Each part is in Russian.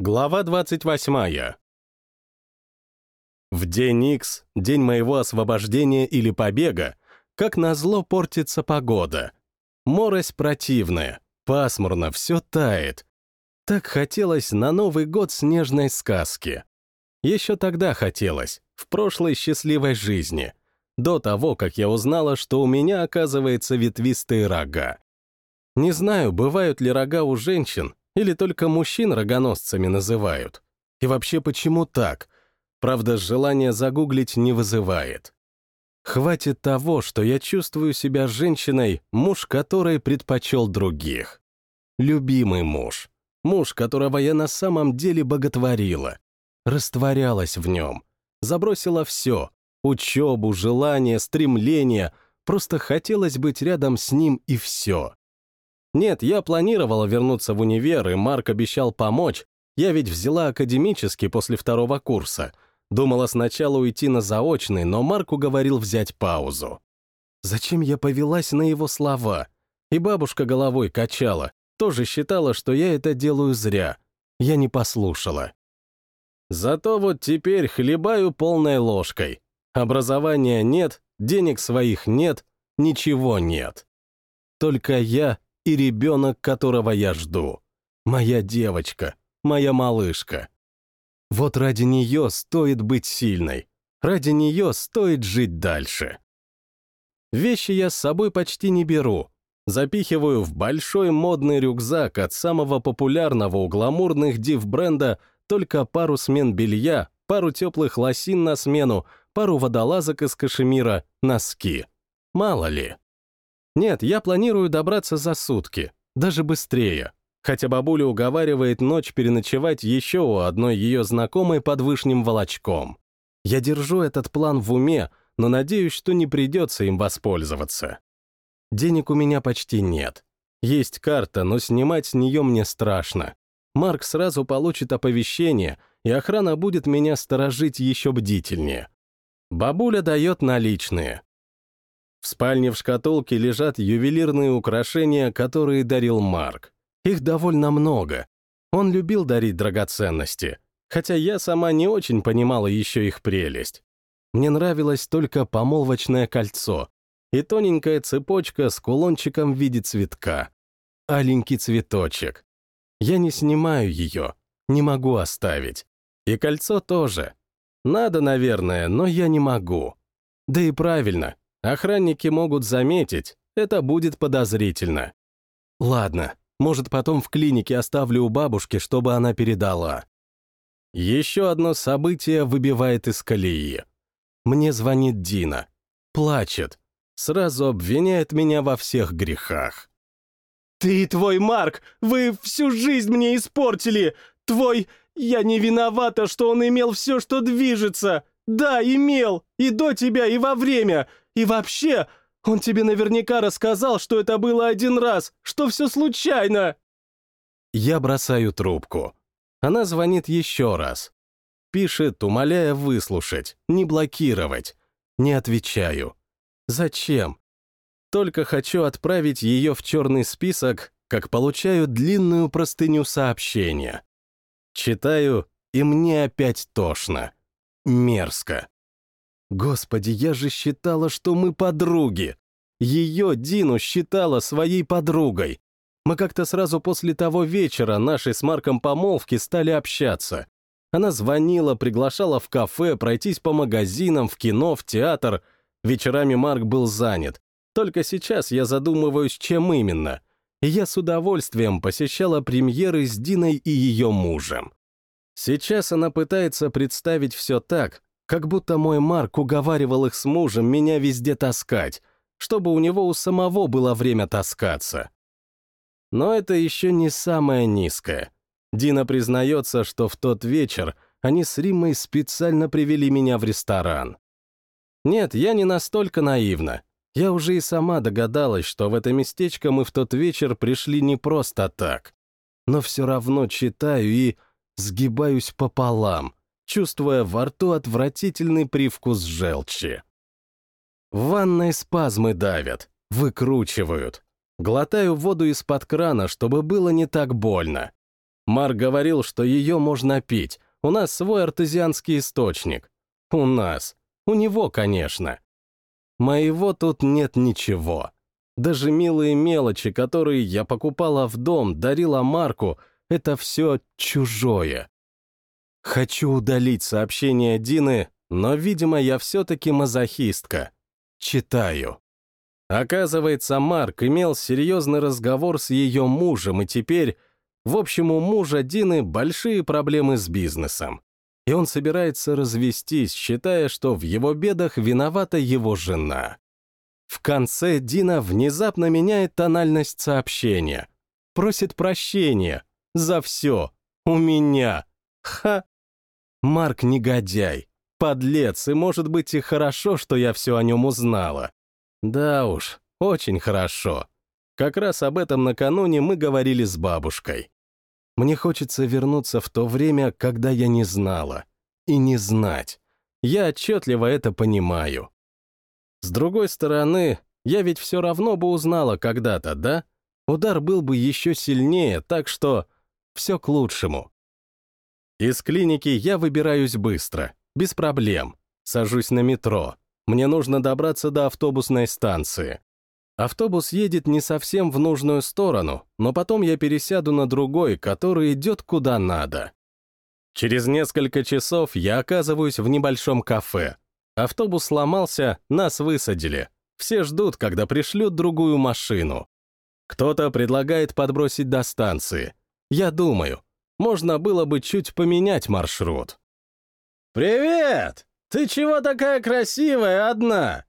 Глава 28. В день Икс, день моего освобождения или побега, как назло портится погода. Морось противная, пасмурно, все тает. Так хотелось на Новый год снежной сказки. Еще тогда хотелось, в прошлой счастливой жизни, до того, как я узнала, что у меня, оказывается, ветвистые рога. Не знаю, бывают ли рога у женщин, или только мужчин рогоносцами называют. И вообще, почему так? Правда, желание загуглить не вызывает. Хватит того, что я чувствую себя женщиной, муж которой предпочел других. Любимый муж. Муж, которого я на самом деле боготворила. Растворялась в нем. Забросила все. Учебу, желание, стремление. Просто хотелось быть рядом с ним и все. Нет, я планировала вернуться в универ, и Марк обещал помочь. Я ведь взяла академический после второго курса — Думала сначала уйти на заочный, но Марк уговорил взять паузу. Зачем я повелась на его слова? И бабушка головой качала, тоже считала, что я это делаю зря. Я не послушала. Зато вот теперь хлебаю полной ложкой. Образования нет, денег своих нет, ничего нет. Только я и ребенок, которого я жду. Моя девочка, моя малышка. Вот ради нее стоит быть сильной. Ради нее стоит жить дальше. Вещи я с собой почти не беру. Запихиваю в большой модный рюкзак от самого популярного у гламурных див-бренда только пару смен белья, пару теплых лосин на смену, пару водолазок из кашемира, носки. Мало ли. Нет, я планирую добраться за сутки, даже быстрее хотя бабуля уговаривает ночь переночевать еще у одной ее знакомой под вышним волочком. Я держу этот план в уме, но надеюсь, что не придется им воспользоваться. Денег у меня почти нет. Есть карта, но снимать с нее мне страшно. Марк сразу получит оповещение, и охрана будет меня сторожить еще бдительнее. Бабуля дает наличные. Спальне в шкатулке лежат ювелирные украшения, которые дарил Марк. Их довольно много. Он любил дарить драгоценности, хотя я сама не очень понимала еще их прелесть. Мне нравилось только помолвочное кольцо и тоненькая цепочка с кулончиком в виде цветка. Аленький цветочек. Я не снимаю ее, не могу оставить. И кольцо тоже. Надо, наверное, но я не могу. Да и правильно, охранники могут заметить, это будет подозрительно. Ладно, может, потом в клинике оставлю у бабушки, чтобы она передала. Еще одно событие выбивает из колеи. Мне звонит Дина. Плачет. Сразу обвиняет меня во всех грехах. «Ты и твой Марк, вы всю жизнь мне испортили! Твой... Я не виновата, что он имел все, что движется! Да, имел! И до тебя, и во время! И вообще, он тебе наверняка рассказал, что это было один раз, что все случайно!» Я бросаю трубку. Она звонит еще раз. Пишет, умоляя выслушать, не блокировать. Не отвечаю. Зачем? Только хочу отправить ее в черный список, как получаю длинную простыню сообщения. Читаю, и мне опять тошно. Мерзко. Господи, я же считала, что мы подруги. Ее Дину считала своей подругой. Мы как-то сразу после того вечера нашей с Марком помолвки стали общаться. Она звонила, приглашала в кафе, пройтись по магазинам, в кино, в театр. Вечерами Марк был занят. Только сейчас я задумываюсь, чем именно. И я с удовольствием посещала премьеры с Диной и ее мужем. Сейчас она пытается представить все так, как будто мой Марк уговаривал их с мужем меня везде таскать, чтобы у него у самого было время таскаться. Но это еще не самое низкое. Дина признается, что в тот вечер они с Риммой специально привели меня в ресторан. Нет, я не настолько наивна. Я уже и сама догадалась, что в это местечко мы в тот вечер пришли не просто так. Но все равно читаю и сгибаюсь пополам, чувствуя во рту отвратительный привкус желчи. В ванной спазмы давят, выкручивают. Глотаю воду из-под крана, чтобы было не так больно. Марк говорил, что ее можно пить, у нас свой артезианский источник. У нас. У него, конечно. Моего тут нет ничего. Даже милые мелочи, которые я покупала в дом, дарила Марку, это все чужое. Хочу удалить сообщение Дины, но, видимо, я все-таки мазохистка. Читаю. Оказывается, Марк имел серьезный разговор с ее мужем, и теперь, в общем, у мужа Дины большие проблемы с бизнесом. И он собирается развестись, считая, что в его бедах виновата его жена. В конце Дина внезапно меняет тональность сообщения. Просит прощения. За все. У меня. Ха! Марк негодяй. Подлец, и может быть и хорошо, что я все о нем узнала. Да уж, очень хорошо. Как раз об этом накануне мы говорили с бабушкой. Мне хочется вернуться в то время, когда я не знала. И не знать. Я отчетливо это понимаю. С другой стороны, я ведь все равно бы узнала когда-то, да? Удар был бы еще сильнее, так что все к лучшему. Из клиники я выбираюсь быстро, без проблем. Сажусь на метро. Мне нужно добраться до автобусной станции. Автобус едет не совсем в нужную сторону, но потом я пересяду на другой, который идет куда надо. Через несколько часов я оказываюсь в небольшом кафе. Автобус сломался, нас высадили. Все ждут, когда пришлют другую машину. Кто-то предлагает подбросить до станции. Я думаю, можно было бы чуть поменять маршрут. «Привет!» «Ты чего такая красивая одна?»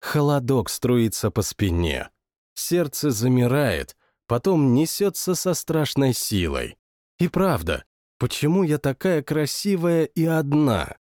Холодок струится по спине. Сердце замирает, потом несется со страшной силой. И правда, почему я такая красивая и одна?